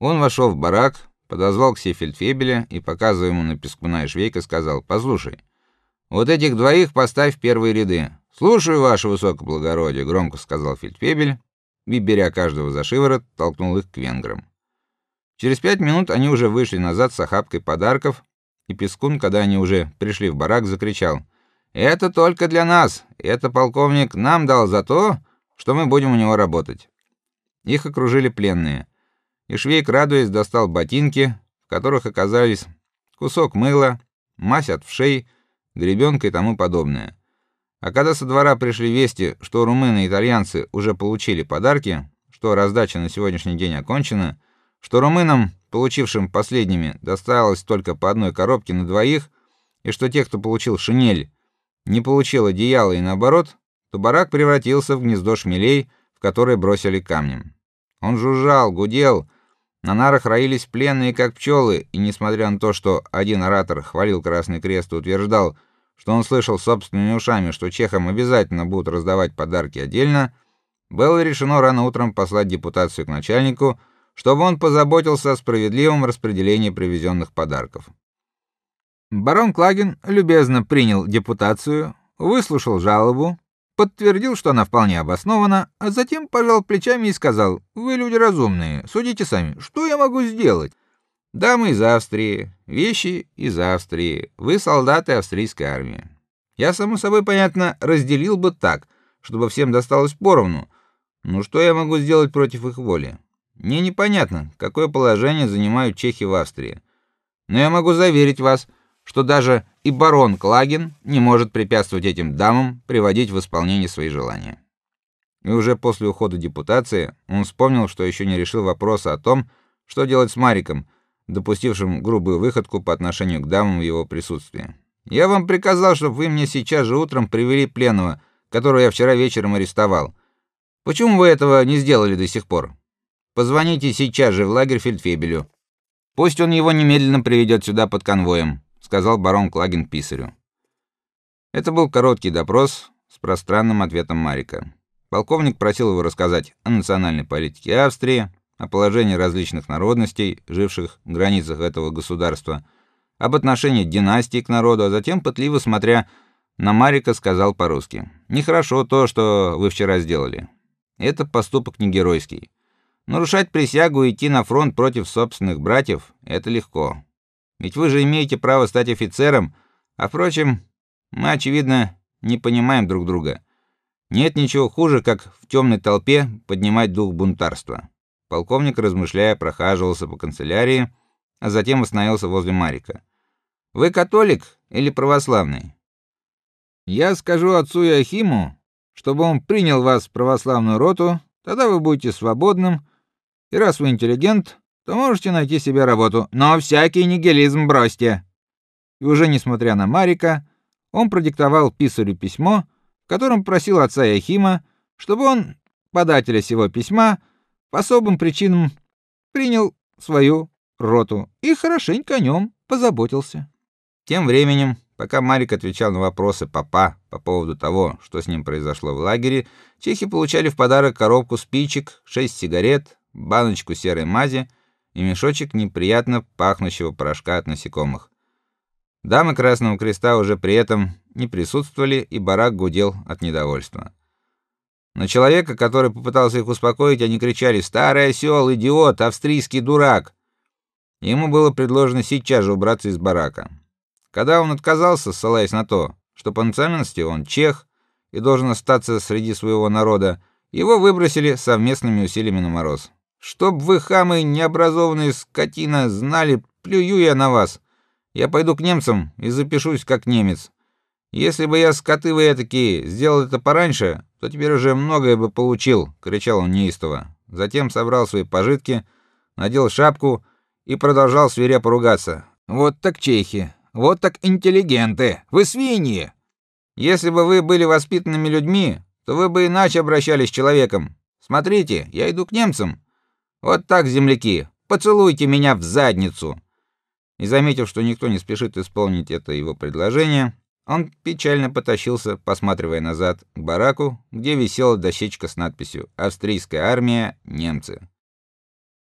Он вошел в барак, подозвал к себе фельдфебеля и, показывая ему на Пескуна и Швейка, сказал: "Послушай, вот этих двоих поставь в первые ряды". "Слушаю, ваше высокоблагородие", громко сказал фельдфебель и, беря каждого за шиворот, толкнул их к венграм. Через пять минут они уже вышли назад с охапкой подарков, и Пескун, когда они уже пришли в барак, закричал: "Это только для нас. Это полковник нам дал за то, что мы будем у него работать". Их окружили пленные. И Швейк, радуясь, достал ботинки, в которых оказались кусок мыла, мазь от вшей, гребенка и тому подобное. А когда со двора пришли вести, что румыны и итальянцы уже получили подарки, что раздача на сегодняшний день окончена, что румынам, получившим последними, досталось только по одной коробке на двоих, и что те, кто получил шинель, не получил одеяла и наоборот, то барак превратился в гнездо шмелей, в которое бросили камнем. Он жужжал, гудел, на нарах роились пленные как пчелы, и несмотря на то, что один оратор хвалил Красный Крест и утверждал, что он слышал собственными ушами, что чехам обязательно будут раздавать подарки отдельно, было решено рано утром послать депутацию к начальнику, чтобы он позаботился о справедливом распределении привезенных подарков. Барон Клагин любезно принял депутацию, выслушал жалобу, подтвердил, что она вполне обоснована, а затем пожал плечами и сказал: "Вы люди разумные, судите сами, что я могу сделать? Дамы из Австрии, вещи из Австрии, вы солдаты австрийской армии. Я само собой понятно разделил бы так, чтобы всем досталось поровну. Но что я могу сделать против их воли? Мне непонятно, какое положение занимают чехи в Австрии. Но я могу заверить вас, что даже и барон Клагин не может препятствовать этим дамам приводить в исполнение свои желания. И уже после ухода депутации он вспомнил, что еще не решил вопроса о том, что делать с Мариком, допустившим грубую выходку по отношению к дамам в его присутствии. Я вам приказал, чтобы вы мне сейчас же утром привели пленного, которого я вчера вечером арестовал. Почему вы этого не сделали до сих пор? Позвоните сейчас же в лагерь фельдфебелю. Пусть он его немедленно приведет сюда под конвоем сказал барон Клагин писарю. Это был короткий допрос с пространным ответом Марика. Полковник просил его рассказать о национальной политике Австрии, о положении различных народностей, живших в границах этого государства, об отношении династии к народу, а затем пытливо смотря на Марика сказал по-русски: "Нехорошо то, что вы вчера сделали. Это поступок не геройский. Нарушать присягу и идти на фронт против собственных братьев это легко. Ведь вы же имеете право стать офицером, а впрочем, мы очевидно не понимаем друг друга. Нет ничего хуже, как в темной толпе поднимать дух бунтарства. Полковник, размышляя, прохаживался по канцелярии, а затем остановился возле Марика. Вы католик или православный? Я скажу отцу Яхиму, чтобы он принял вас в православную роту, тогда вы будете свободным. И раз вы интеллигент, то можете найти себе работу, но всякий нигилизм бросьте. И уже несмотря на Марика, он продиктовал писарю письмо, в котором просил отца Яхима, чтобы он, подателя сего письма, по особым причинам принял свою роту и хорошенько о нем позаботился. Тем временем, пока Марик отвечал на вопросы папа по поводу того, что с ним произошло в лагере, чехи получали в подарок коробку спичек, шесть сигарет, баночку серой мази и мешочек неприятно пахнущего порошка от насекомых. Дамы Красного Креста уже при этом не присутствовали, и барак гудел от недовольства. На человека, который попытался их успокоить, они кричали: "Старый осел, идиот, австрийский дурак!" Ему было предложено сейчас же убраться из барака. Когда он отказался, ссылаясь на то, что по национальности он чех и должен остаться среди своего народа, его выбросили совместными усилиями на мороз. Чтоб вы, хамы необразованные скотина, знали, плюю я на вас. Я пойду к немцам и запишусь как немец. Если бы я, скоты вы такие, сделал это пораньше, то теперь уже многое бы получил, кричал он неистово. Затем собрал свои пожитки, надел шапку и продолжал свирепо ругаться. Вот так чехи, вот так интеллигенты. Вы свиньи. Если бы вы были воспитанными людьми, то вы бы иначе обращались с человеком. Смотрите, я иду к немцам. Вот так, земляки, поцелуйте меня в задницу. И заметив, что никто не спешит исполнить это его предложение, он печально потащился, посматривая назад к бараку, где висела дощечка с надписью: "Австрийская армия, немцы".